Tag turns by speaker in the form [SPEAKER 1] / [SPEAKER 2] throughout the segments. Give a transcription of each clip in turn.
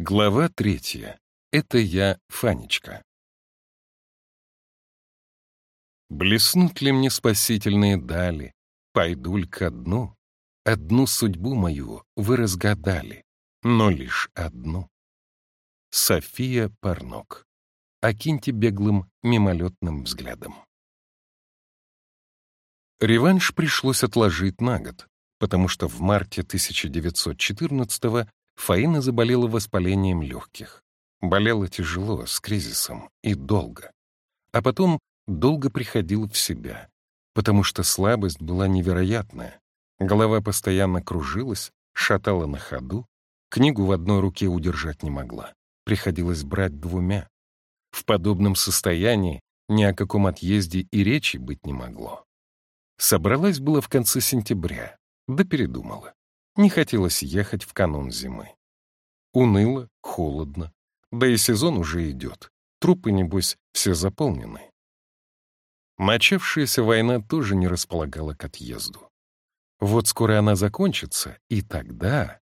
[SPEAKER 1] Глава третья. Это я, Фанечка. Блеснут ли мне спасительные дали, пойду ль ко дну? Одну судьбу мою вы разгадали, но лишь одну. София Парнок. Окиньте беглым мимолетным взглядом. Реванш пришлось отложить на год, потому что в марте 1914 Фаина заболела воспалением легких. Болела тяжело, с кризисом, и долго. А потом долго приходила в себя, потому что слабость была невероятная. Голова постоянно кружилась, шатала на ходу, книгу в одной руке удержать не могла. Приходилось брать двумя. В подобном состоянии ни о каком отъезде и речи быть не могло. Собралась было в конце сентября, да передумала. Не хотелось ехать в канун зимы. Уныло, холодно, да и сезон уже идет. Трупы, небось, все заполнены. Начавшаяся война тоже не располагала к отъезду. Вот скоро она закончится, и тогда...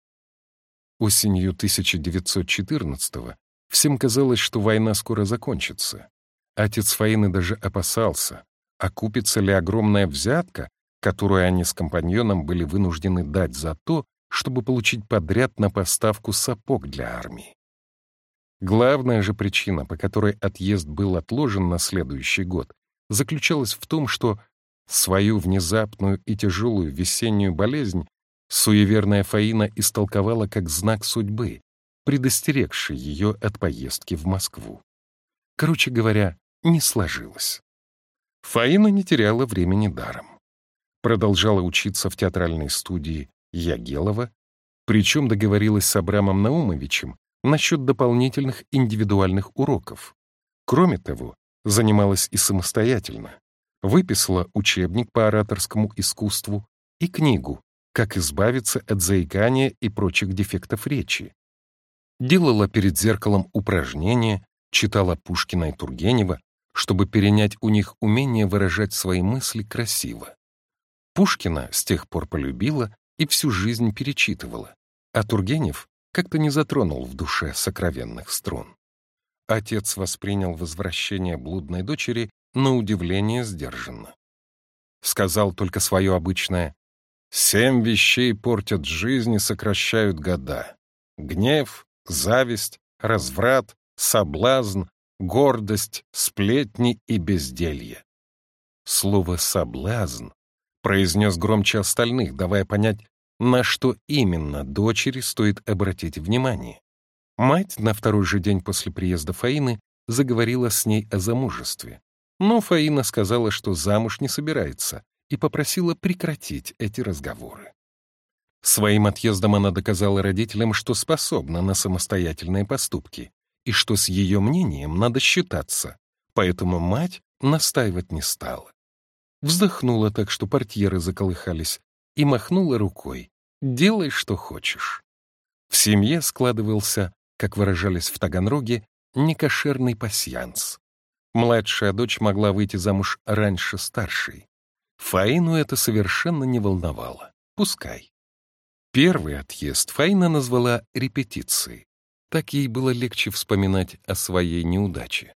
[SPEAKER 1] Осенью 1914-го всем казалось, что война скоро закончится. Отец Фаины даже опасался, окупится ли огромная взятка, которую они с компаньоном были вынуждены дать за то, чтобы получить подряд на поставку сапог для армии. Главная же причина, по которой отъезд был отложен на следующий год, заключалась в том, что свою внезапную и тяжелую весеннюю болезнь суеверная Фаина истолковала как знак судьбы, предостерегший ее от поездки в Москву. Короче говоря, не сложилось. Фаина не теряла времени даром. Продолжала учиться в театральной студии Ягелова, причем договорилась с Абрамом Наумовичем насчет дополнительных индивидуальных уроков. Кроме того, занималась и самостоятельно. Выписала учебник по ораторскому искусству и книгу «Как избавиться от заикания и прочих дефектов речи». Делала перед зеркалом упражнения, читала Пушкина и Тургенева, чтобы перенять у них умение выражать свои мысли красиво. Пушкина с тех пор полюбила и всю жизнь перечитывала, а Тургенев как-то не затронул в душе сокровенных струн. Отец воспринял возвращение блудной дочери на удивление сдержанно. Сказал только свое обычное «Семь вещей портят жизнь и сокращают года. Гнев, зависть, разврат, соблазн, гордость, сплетни и безделье». Слово «соблазн» произнес громче остальных, давая понять, на что именно дочери стоит обратить внимание. Мать на второй же день после приезда Фаины заговорила с ней о замужестве. Но Фаина сказала, что замуж не собирается, и попросила прекратить эти разговоры. Своим отъездом она доказала родителям, что способна на самостоятельные поступки, и что с ее мнением надо считаться, поэтому мать настаивать не стала вздохнула так, что портьеры заколыхались, и махнула рукой. «Делай, что хочешь». В семье складывался, как выражались в Таганроге, некошерный пасьянс. Младшая дочь могла выйти замуж раньше старшей. Фаину это совершенно не волновало. Пускай. Первый отъезд Фаина назвала репетицией. Так ей было легче вспоминать о своей неудаче.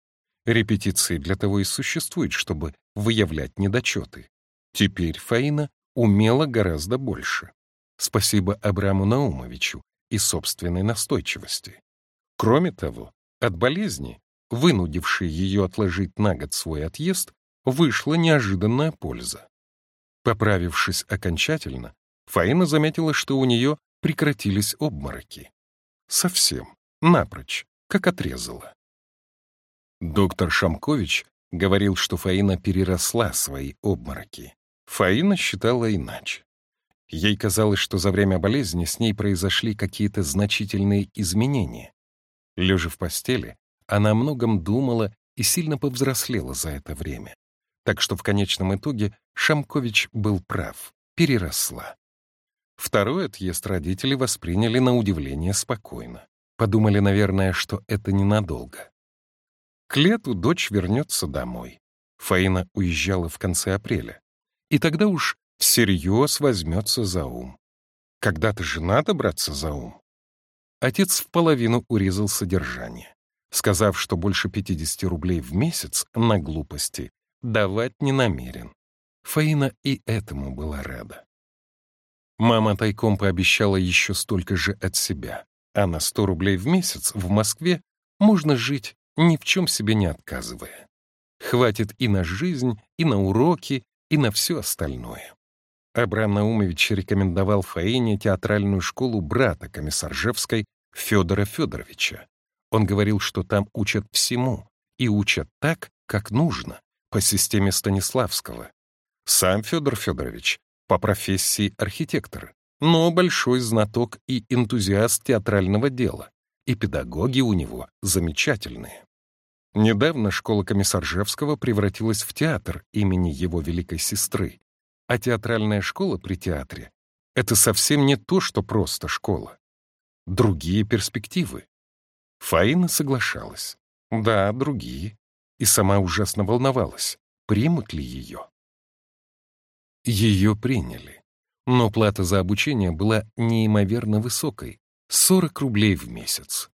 [SPEAKER 1] Репетиции для того и существуют, чтобы выявлять недочеты. Теперь Фаина умела гораздо больше. Спасибо Абраму Наумовичу и собственной настойчивости. Кроме того, от болезни, вынудившей ее отложить на год свой отъезд, вышла неожиданная польза. Поправившись окончательно, Фаина заметила, что у нее прекратились обмороки. Совсем, напрочь, как отрезала. Доктор Шамкович говорил, что Фаина переросла свои обмороки. Фаина считала иначе. Ей казалось, что за время болезни с ней произошли какие-то значительные изменения. Лежа в постели, она о многом думала и сильно повзрослела за это время. Так что в конечном итоге Шамкович был прав, переросла. Второй отъезд родители восприняли на удивление спокойно. Подумали, наверное, что это ненадолго. К лету дочь вернется домой. Фаина уезжала в конце апреля. И тогда уж всерьез возьмется за ум. Когда-то же надо браться за ум. отец в половину урезал содержание, сказав, что больше 50 рублей в месяц на глупости давать не намерен. Фаина и этому была рада. Мама тайком пообещала еще столько же от себя, а на 100 рублей в месяц в Москве можно жить, ни в чем себе не отказывая. Хватит и на жизнь, и на уроки, и на все остальное. Абрам Наумович рекомендовал Фаине театральную школу брата комиссаржевской Федора Федоровича. Он говорил, что там учат всему, и учат так, как нужно, по системе Станиславского. Сам Федор Федорович по профессии архитектор, но большой знаток и энтузиаст театрального дела, и педагоги у него замечательные. Недавно школа Комиссаржевского превратилась в театр имени его великой сестры, а театральная школа при театре — это совсем не то, что просто школа. Другие перспективы. Фаина соглашалась. Да, другие. И сама ужасно волновалась, примут ли ее. Ее приняли. Но плата за обучение была неимоверно высокой — 40 рублей в месяц.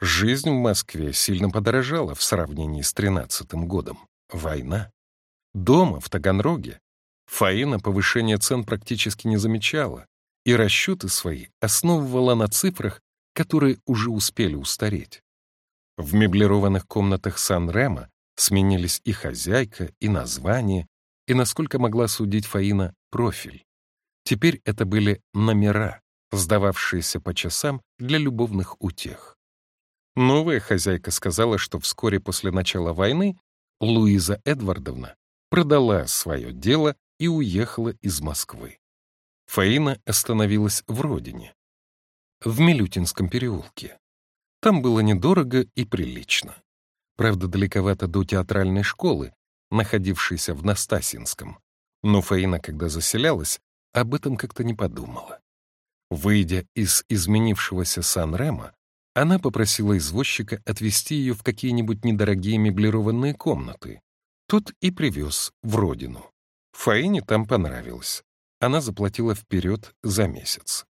[SPEAKER 1] Жизнь в Москве сильно подорожала в сравнении с тринадцатым годом. Война. Дома, в Таганроге, Фаина повышение цен практически не замечала и расчеты свои основывала на цифрах, которые уже успели устареть. В меблированных комнатах Сан-Рема сменились и хозяйка, и название, и, насколько могла судить Фаина, профиль. Теперь это были номера, сдававшиеся по часам для любовных утех. Новая хозяйка сказала, что вскоре после начала войны Луиза Эдвардовна продала свое дело и уехала из Москвы. Фаина остановилась в родине, в Милютинском переулке. Там было недорого и прилично. Правда, далековато до театральной школы, находившийся в Настасинском. Но Фаина, когда заселялась, об этом как-то не подумала. Выйдя из изменившегося Сан-Рема, она попросила извозчика отвезти ее в какие-нибудь недорогие меблированные комнаты. Тот и привез в родину. Фаине там понравилось. Она заплатила вперед за месяц.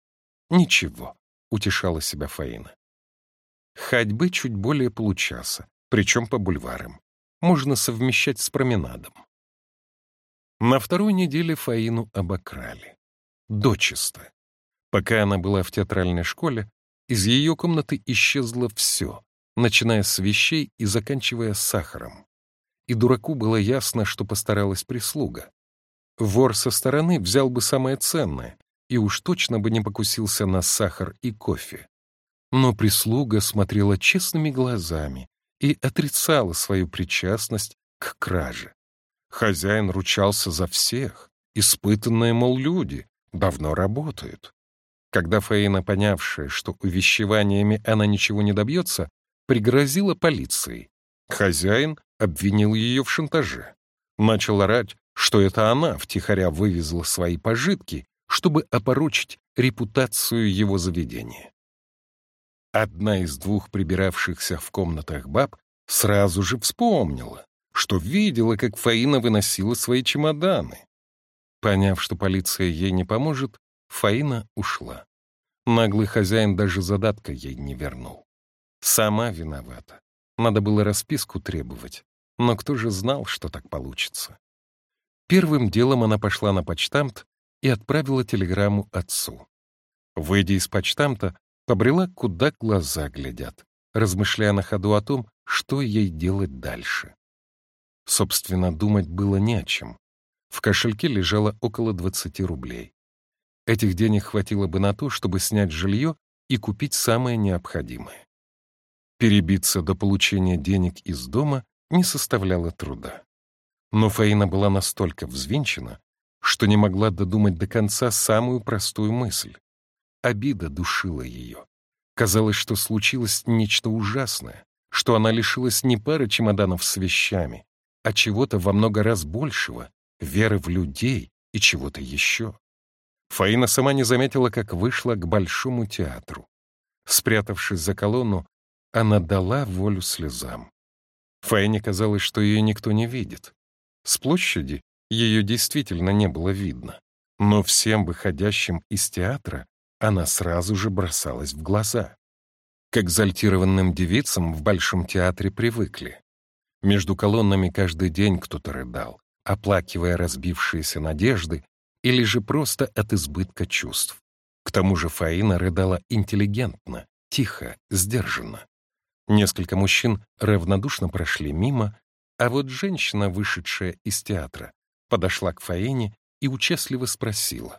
[SPEAKER 1] «Ничего», — утешала себя Фаина. Ходьбы чуть более получаса, причем по бульварам можно совмещать с променадом. На второй неделе Фаину обокрали. Дочисто. Пока она была в театральной школе, из ее комнаты исчезло все, начиная с вещей и заканчивая сахаром. И дураку было ясно, что постаралась прислуга. Вор со стороны взял бы самое ценное и уж точно бы не покусился на сахар и кофе. Но прислуга смотрела честными глазами и отрицала свою причастность к краже. Хозяин ручался за всех, испытанные, мол, люди, давно работают. Когда Фаина, понявшая, что увещеваниями она ничего не добьется, пригрозила полицией. Хозяин обвинил ее в шантаже. Начал орать, что это она втихаря вывезла свои пожитки, чтобы опорочить репутацию его заведения. Одна из двух прибиравшихся в комнатах баб сразу же вспомнила, что видела, как Фаина выносила свои чемоданы. Поняв, что полиция ей не поможет, Фаина ушла. Наглый хозяин даже задатка ей не вернул. Сама виновата. Надо было расписку требовать. Но кто же знал, что так получится? Первым делом она пошла на почтамт и отправила телеграмму отцу. Выйдя из почтамта, побрела, куда глаза глядят, размышляя на ходу о том, что ей делать дальше. Собственно, думать было не о чем. В кошельке лежало около 20 рублей. Этих денег хватило бы на то, чтобы снять жилье и купить самое необходимое. Перебиться до получения денег из дома не составляло труда. Но Фаина была настолько взвинчена, что не могла додумать до конца самую простую мысль. Обида душила ее. Казалось, что случилось нечто ужасное, что она лишилась не пары чемоданов с вещами, а чего-то во много раз большего, веры в людей и чего-то еще. Фаина сама не заметила, как вышла к Большому театру. Спрятавшись за колонну, она дала волю слезам. Фаине казалось, что ее никто не видит. С площади ее действительно не было видно, но всем выходящим из театра она сразу же бросалась в глаза. к экзальтированным девицам в Большом театре привыкли. Между колоннами каждый день кто-то рыдал, оплакивая разбившиеся надежды или же просто от избытка чувств. К тому же Фаина рыдала интеллигентно, тихо, сдержанно. Несколько мужчин равнодушно прошли мимо, а вот женщина, вышедшая из театра, подошла к Фаине и участливо спросила.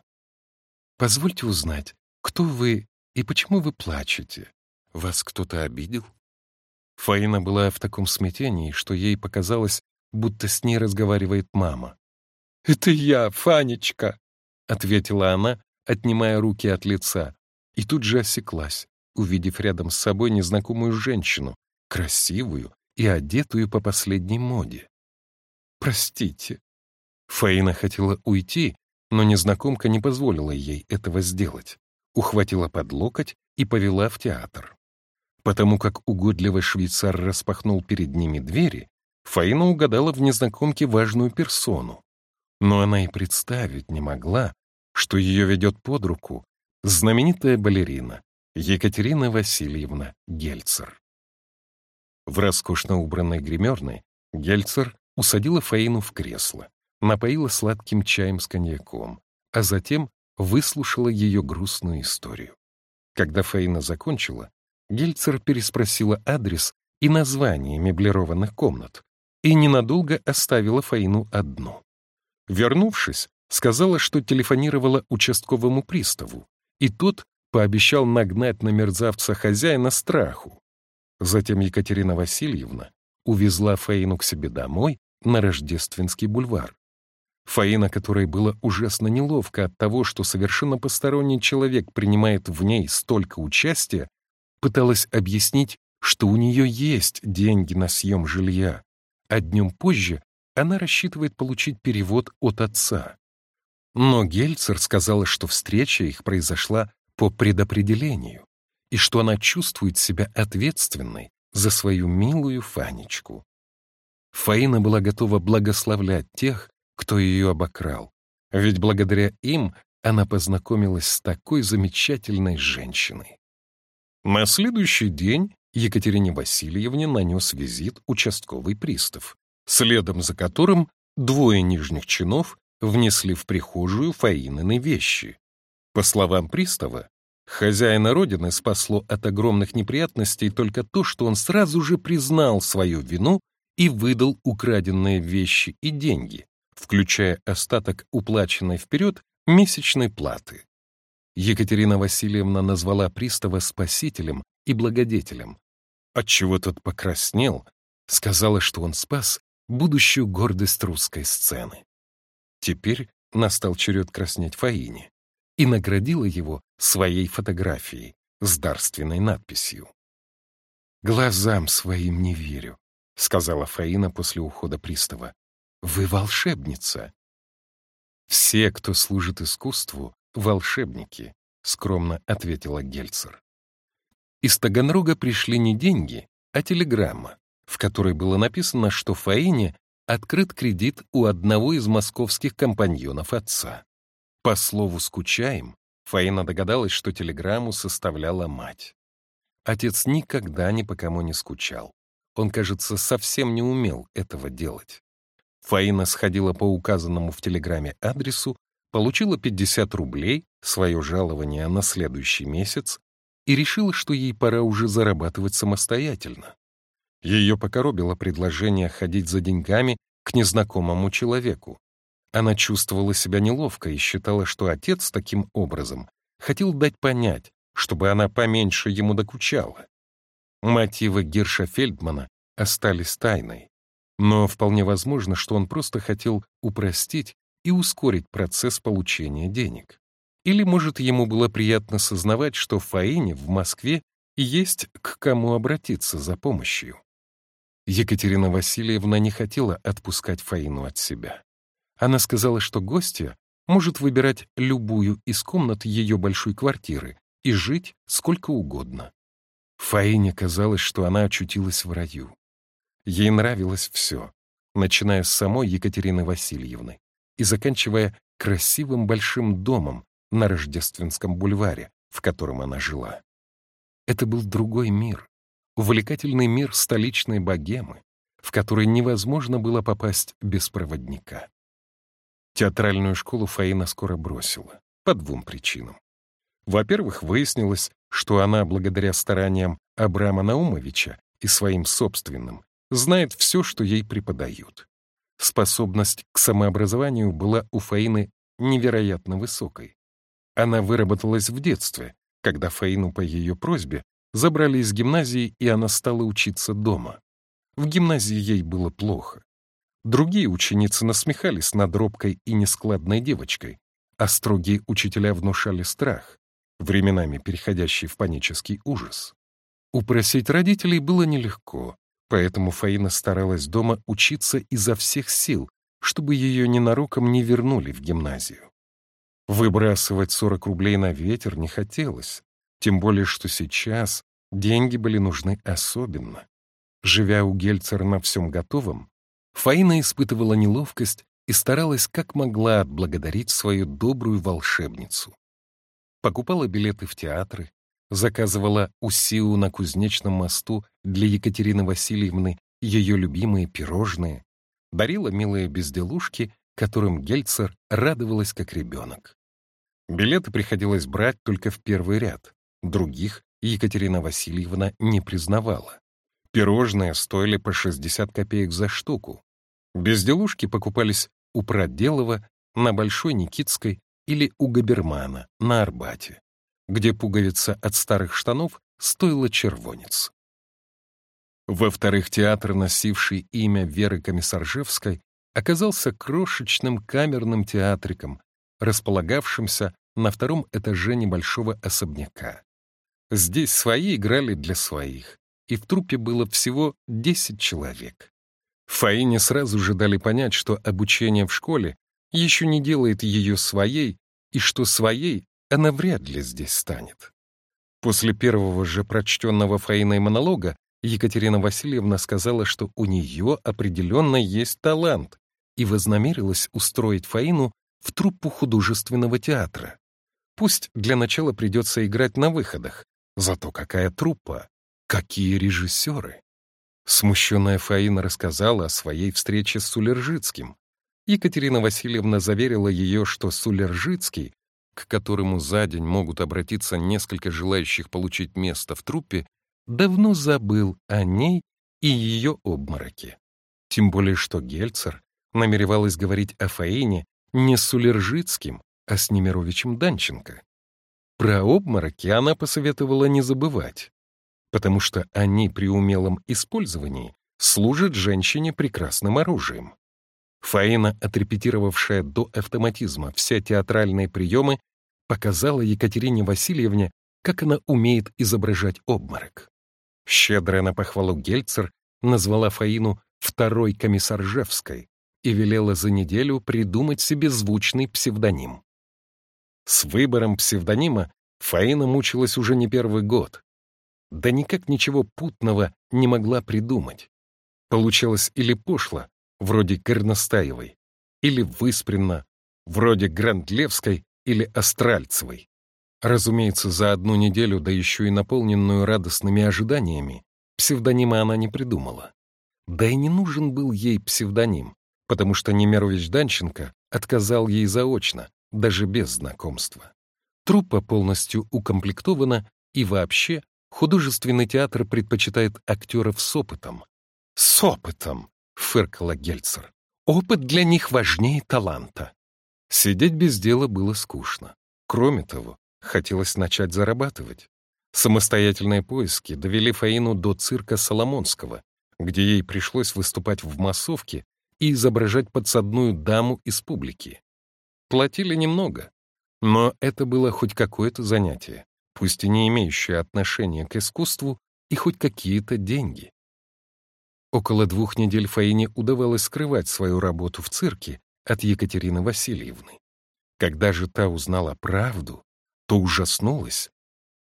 [SPEAKER 1] «Позвольте узнать, кто вы и почему вы плачете? Вас кто-то обидел?» Фаина была в таком смятении, что ей показалось, будто с ней разговаривает мама. «Это я, Фанечка!» — ответила она, отнимая руки от лица, и тут же осеклась, увидев рядом с собой незнакомую женщину, красивую и одетую по последней моде. «Простите». Фаина хотела уйти, но незнакомка не позволила ей этого сделать, ухватила под локоть и повела в театр. Потому как угодливый швейцар распахнул перед ними двери, Фаина угадала в незнакомке важную персону. Но она и представить не могла, что ее ведет под руку знаменитая балерина Екатерина Васильевна Гельцер. В роскошно убранной гримерной Гельцер усадила Фаину в кресло, напоила сладким чаем с коньяком, а затем выслушала ее грустную историю. Когда Фаина закончила, Гельцер переспросила адрес и название меблированных комнат и ненадолго оставила Фаину одну. Вернувшись, сказала, что телефонировала участковому приставу, и тот пообещал нагнать на мерзавца хозяина страху. Затем Екатерина Васильевна увезла Фаину к себе домой на Рождественский бульвар. Фаина, которой было ужасно неловко от того, что совершенно посторонний человек принимает в ней столько участия, пыталась объяснить, что у нее есть деньги на съем жилья, а днем позже она рассчитывает получить перевод от отца. Но Гельцер сказала, что встреча их произошла по предопределению и что она чувствует себя ответственной за свою милую Фанечку. Фаина была готова благословлять тех, кто ее обокрал, ведь благодаря им она познакомилась с такой замечательной женщиной. На следующий день Екатерине Васильевне нанес визит участковый пристав, следом за которым двое нижних чинов внесли в прихожую Фаинины вещи. По словам пристава, хозяина родины спасло от огромных неприятностей только то, что он сразу же признал свою вину и выдал украденные вещи и деньги, включая остаток уплаченной вперед месячной платы. Екатерина Васильевна назвала пристава спасителем и благодетелем, отчего тот покраснел, сказала, что он спас будущую гордость русской сцены. Теперь настал черед краснеть Фаине и наградила его своей фотографией с дарственной надписью. «Глазам своим не верю», — сказала Фаина после ухода пристава. «Вы волшебница». «Все, кто служит искусству, волшебники», — скромно ответила Гельцер. Из Таганрога пришли не деньги, а телеграмма, в которой было написано, что Фаине открыт кредит у одного из московских компаньонов отца. По слову «скучаем», Фаина догадалась, что телеграмму составляла мать. Отец никогда ни по кому не скучал. Он, кажется, совсем не умел этого делать. Фаина сходила по указанному в телеграмме адресу, получила 50 рублей, свое жалование на следующий месяц, и решила, что ей пора уже зарабатывать самостоятельно. Ее покоробило предложение ходить за деньгами к незнакомому человеку. Она чувствовала себя неловко и считала, что отец таким образом хотел дать понять, чтобы она поменьше ему докучала. Мотивы Гирша Фельдмана остались тайной, но вполне возможно, что он просто хотел упростить и ускорить процесс получения денег. Или, может, ему было приятно сознавать, что в Фаине в Москве есть к кому обратиться за помощью. Екатерина Васильевна не хотела отпускать Фаину от себя. Она сказала, что гостья может выбирать любую из комнат ее большой квартиры и жить сколько угодно. Фаине казалось, что она очутилась в раю. Ей нравилось все, начиная с самой Екатерины Васильевны и заканчивая красивым большим домом, на Рождественском бульваре, в котором она жила. Это был другой мир, увлекательный мир столичной богемы, в который невозможно было попасть без проводника. Театральную школу Фаина скоро бросила, по двум причинам. Во-первых, выяснилось, что она, благодаря стараниям Абрама Наумовича и своим собственным, знает все, что ей преподают. Способность к самообразованию была у Фаины невероятно высокой. Она выработалась в детстве, когда Фаину по ее просьбе забрали из гимназии, и она стала учиться дома. В гимназии ей было плохо. Другие ученицы насмехались над робкой и нескладной девочкой, а строгие учителя внушали страх, временами переходящий в панический ужас. Упросить родителей было нелегко, поэтому Фаина старалась дома учиться изо всех сил, чтобы ее ненароком не вернули в гимназию. Выбрасывать 40 рублей на ветер не хотелось, тем более что сейчас деньги были нужны особенно. Живя у Гельцера на всем готовом, Фаина испытывала неловкость и старалась как могла отблагодарить свою добрую волшебницу. Покупала билеты в театры, заказывала у Сиу на Кузнечном мосту для Екатерины Васильевны ее любимые пирожные, дарила милые безделушки, которым Гельцер радовалась как ребенок. Билеты приходилось брать только в первый ряд, других Екатерина Васильевна не признавала. Пирожные стоили по 60 копеек за штуку. Безделушки покупались у Проделова, на Большой Никитской или у Габермана на Арбате, где пуговица от старых штанов стоила червонец. Во-вторых, театр, носивший имя Веры Комиссаржевской, оказался крошечным камерным театриком, располагавшимся на втором этаже небольшого особняка. Здесь свои играли для своих, и в труппе было всего 10 человек. Фаине сразу же дали понять, что обучение в школе еще не делает ее своей, и что своей она вряд ли здесь станет. После первого же прочтенного Фаиной монолога Екатерина Васильевна сказала, что у нее определенно есть талант, и вознамерилась устроить Фаину в труппу художественного театра. Пусть для начала придется играть на выходах, зато какая труппа, какие режиссеры. Смущенная Фаина рассказала о своей встрече с Сулержицким. Екатерина Васильевна заверила ее, что Сулержицкий, к которому за день могут обратиться несколько желающих получить место в труппе, давно забыл о ней и ее обмороке. Тем более, что Гельцер намеревалась говорить о Фаине не с Сулержицким, а с Немировичем Данченко. Про обмороки она посоветовала не забывать, потому что они при умелом использовании служат женщине прекрасным оружием. Фаина, отрепетировавшая до автоматизма все театральные приемы, показала Екатерине Васильевне, как она умеет изображать обморок. Щедрая на похвалу Гельцер назвала Фаину второй комиссаржевской и велела за неделю придумать себе звучный псевдоним. С выбором псевдонима Фаина мучилась уже не первый год. Да никак ничего путного не могла придумать. Получалось или пошло, вроде Горностаевой, или выспренно, вроде Грандлевской или Астральцевой. Разумеется, за одну неделю, да еще и наполненную радостными ожиданиями, псевдонима она не придумала. Да и не нужен был ей псевдоним, потому что Немирович Данченко отказал ей заочно, даже без знакомства. Труппа полностью укомплектована, и вообще художественный театр предпочитает актеров с опытом. «С опытом!» — фыркала Гельцер. «Опыт для них важнее таланта». Сидеть без дела было скучно. Кроме того, Хотелось начать зарабатывать. Самостоятельные поиски довели Фаину до цирка Соломонского, где ей пришлось выступать в массовке и изображать подсадную даму из публики. Платили немного, но это было хоть какое-то занятие, пусть и не имеющее отношения к искусству, и хоть какие-то деньги. Около двух недель Фаине удавалось скрывать свою работу в цирке от Екатерины Васильевны. Когда же та узнала правду, то ужаснулась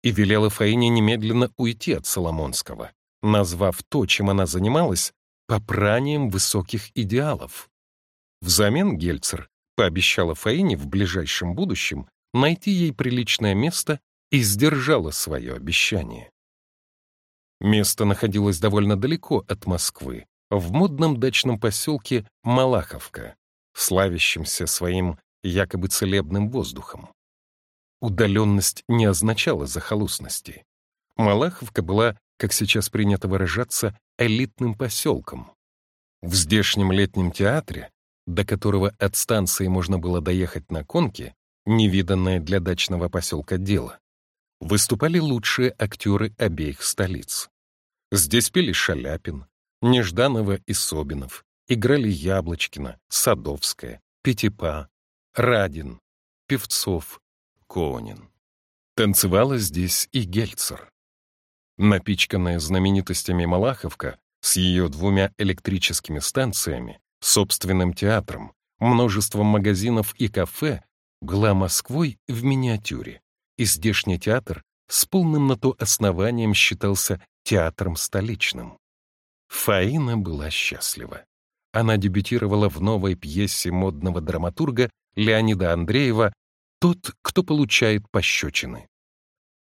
[SPEAKER 1] и велела Фаине немедленно уйти от Соломонского, назвав то, чем она занималась, попранием высоких идеалов. Взамен Гельцер пообещала Фаине в ближайшем будущем найти ей приличное место и сдержала свое обещание. Место находилось довольно далеко от Москвы, в модном дачном поселке Малаховка, славящемся своим якобы целебным воздухом. Удаленность не означала захолустности. Малаховка была, как сейчас принято выражаться, элитным поселком. В здешнем летнем театре, до которого от станции можно было доехать на конке, невиданное для дачного поселка дело, выступали лучшие актеры обеих столиц. Здесь пели Шаляпин, Нежданова и Собинов, играли Яблочкина, Садовская, Пятипа, Радин, Певцов, Конин. Танцевала здесь и Гельцер. Напичканная знаменитостями Малаховка с ее двумя электрическими станциями, собственным театром, множеством магазинов и кафе, была Москвой в миниатюре, и здешний театр с полным на то основанием считался театром столичным. Фаина была счастлива. Она дебютировала в новой пьесе модного драматурга Леонида Андреева «Тот, кто получает пощечины».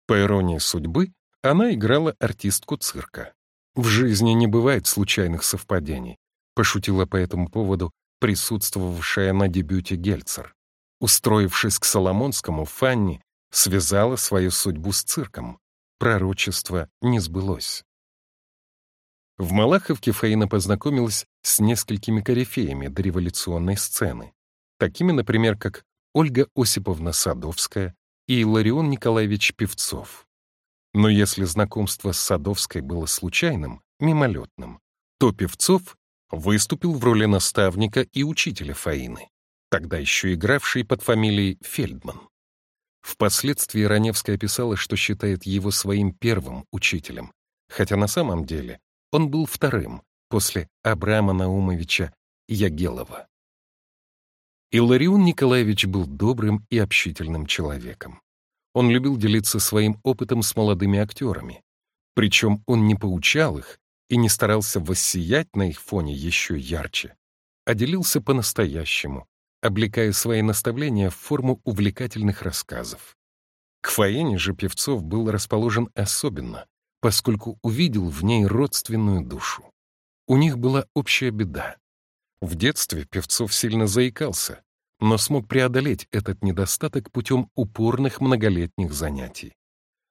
[SPEAKER 1] По иронии судьбы, она играла артистку цирка. В жизни не бывает случайных совпадений, пошутила по этому поводу присутствовавшая на дебюте Гельцер. Устроившись к Соломонскому, Фанни связала свою судьбу с цирком. Пророчество не сбылось. В Малаховке Фаина познакомилась с несколькими корифеями дореволюционной сцены, такими, например, как Ольга Осиповна Садовская и Ларион Николаевич Певцов. Но если знакомство с Садовской было случайным, мимолетным, то Певцов выступил в роли наставника и учителя Фаины, тогда еще игравший под фамилией Фельдман. Впоследствии Раневская писала, что считает его своим первым учителем, хотя на самом деле он был вторым после Абрама Наумовича Ягелова. Илларион Николаевич был добрым и общительным человеком. Он любил делиться своим опытом с молодыми актерами. Причем он не поучал их и не старался воссиять на их фоне еще ярче, а делился по-настоящему, облекая свои наставления в форму увлекательных рассказов. К Фаэне же Певцов был расположен особенно, поскольку увидел в ней родственную душу. У них была общая беда. В детстве Певцов сильно заикался, но смог преодолеть этот недостаток путем упорных многолетних занятий.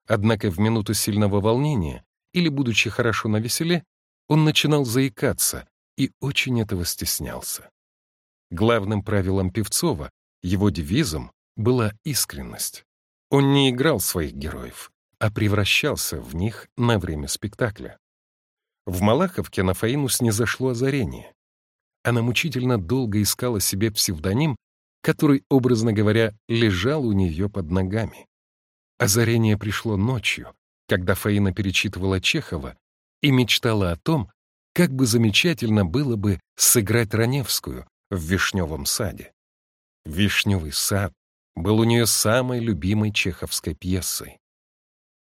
[SPEAKER 1] Однако в минуту сильного волнения или, будучи хорошо на веселе, он начинал заикаться и очень этого стеснялся. Главным правилом Певцова, его девизом, была искренность. Он не играл своих героев, а превращался в них на время спектакля. В Малаховке на Фаину снизошло озарение. Она мучительно долго искала себе псевдоним, который, образно говоря, лежал у нее под ногами. Озарение пришло ночью, когда Фаина перечитывала Чехова и мечтала о том, как бы замечательно было бы сыграть Раневскую в «Вишневом саде». «Вишневый сад» был у нее самой любимой чеховской пьесой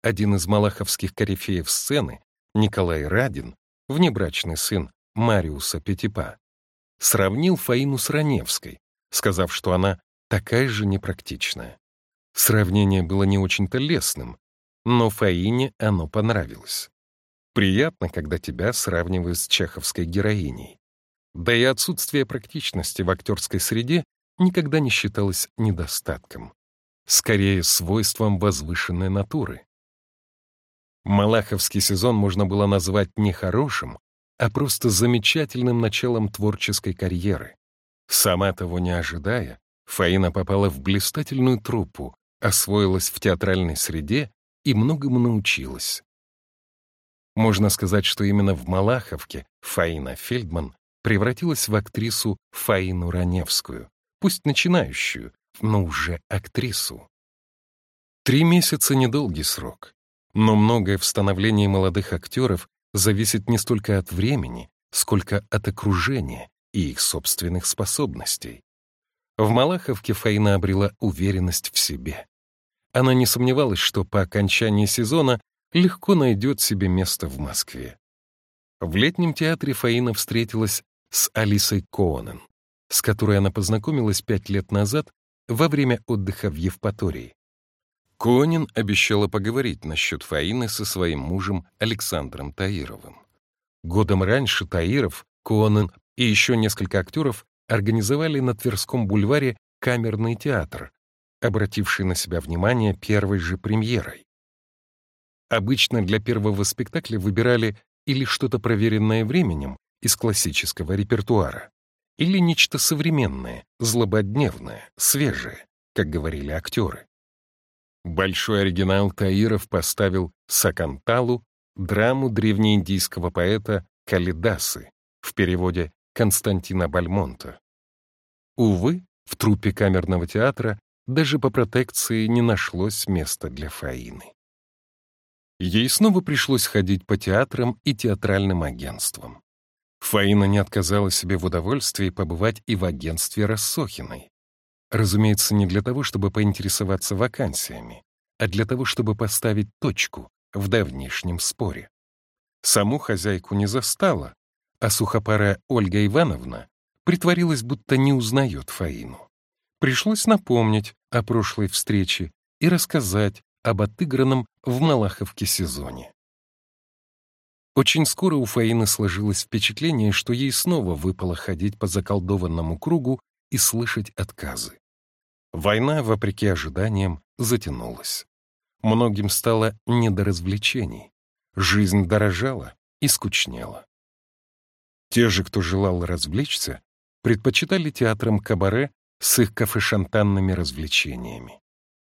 [SPEAKER 1] один из малаховских корифеев сцены, Николай Радин, внебрачный сын Мариуса Петипа, сравнил Фаину с Раневской, сказав, что она такая же непрактичная. Сравнение было не очень-то лестным, но Фаине оно понравилось. Приятно, когда тебя сравнивают с чеховской героиней. Да и отсутствие практичности в актерской среде никогда не считалось недостатком. Скорее, свойством возвышенной натуры. Малаховский сезон можно было назвать не хорошим, а просто замечательным началом творческой карьеры. Сама того не ожидая, Фаина попала в блистательную труппу, освоилась в театральной среде и многому научилась. Можно сказать, что именно в Малаховке Фаина Фельдман превратилась в актрису Фаину Раневскую, пусть начинающую, но уже актрису. Три месяца — недолгий срок. Но многое в становлении молодых актеров зависит не столько от времени, сколько от окружения и их собственных способностей. В Малаховке Фаина обрела уверенность в себе. Она не сомневалась, что по окончании сезона легко найдет себе место в Москве. В летнем театре Фаина встретилась с Алисой Коонен, с которой она познакомилась пять лет назад во время отдыха в Евпатории. Конин обещала поговорить насчет Фаины со своим мужем Александром Таировым. Годом раньше Таиров, Конин и еще несколько актеров организовали на Тверском бульваре камерный театр, обративший на себя внимание первой же премьерой. Обычно для первого спектакля выбирали или что-то проверенное временем из классического репертуара, или нечто современное, злободневное, свежее, как говорили актеры. Большой оригинал Таиров поставил Саканталу, драму древнеиндийского поэта Калидасы, в переводе Константина Бальмонта. Увы, в труппе камерного театра даже по протекции не нашлось места для Фаины. Ей снова пришлось ходить по театрам и театральным агентствам. Фаина не отказала себе в удовольствии побывать и в агентстве Рассохиной. Разумеется, не для того, чтобы поинтересоваться вакансиями, а для того, чтобы поставить точку в давнишнем споре. Саму хозяйку не застала, а сухопарая Ольга Ивановна притворилась, будто не узнает Фаину. Пришлось напомнить о прошлой встрече и рассказать об отыгранном в Малаховке сезоне. Очень скоро у Фаины сложилось впечатление, что ей снова выпало ходить по заколдованному кругу и слышать отказы. Война, вопреки ожиданиям, затянулась. Многим стало не до развлечений. Жизнь дорожала и скучнела. Те же, кто желал развлечься, предпочитали театрам кабаре с их кафешантанными развлечениями.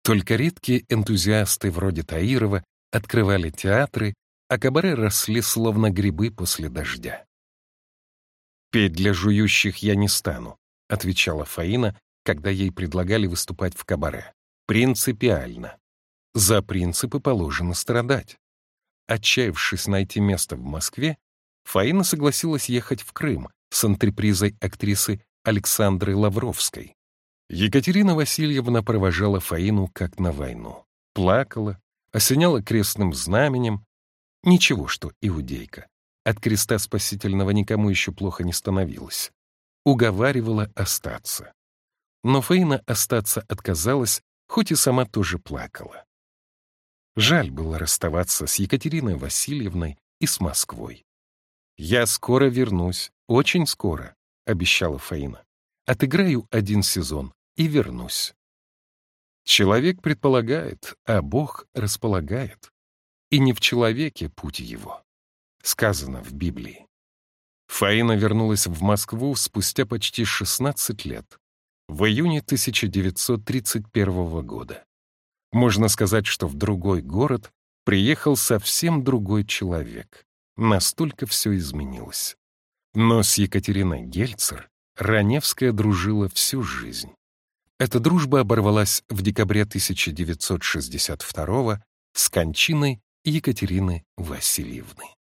[SPEAKER 1] Только редкие энтузиасты вроде Таирова открывали театры а кабаре росли словно грибы после дождя. «Петь для жующих я не стану», — отвечала Фаина, когда ей предлагали выступать в кабаре. «Принципиально. За принципы положено страдать». Отчаявшись найти место в Москве, Фаина согласилась ехать в Крым с антрепризой актрисы Александры Лавровской. Екатерина Васильевна провожала Фаину как на войну. Плакала, осеняла крестным знаменем, Ничего, что иудейка. От креста спасительного никому еще плохо не становилось. Уговаривала остаться. Но Фаина остаться отказалась, хоть и сама тоже плакала. Жаль было расставаться с Екатериной Васильевной и с Москвой. «Я скоро вернусь, очень скоро», — обещала Фаина. «Отыграю один сезон и вернусь». Человек предполагает, а Бог располагает и не в человеке путь его. Сказано в Библии. Фаина вернулась в Москву спустя почти 16 лет, в июне 1931 года. Можно сказать, что в другой город приехал совсем другой человек. Настолько все изменилось. Но с Екатериной Гельцер Раневская дружила всю жизнь. Эта дружба оборвалась в декабре 1962 с кончиной Екатерины Васильевны.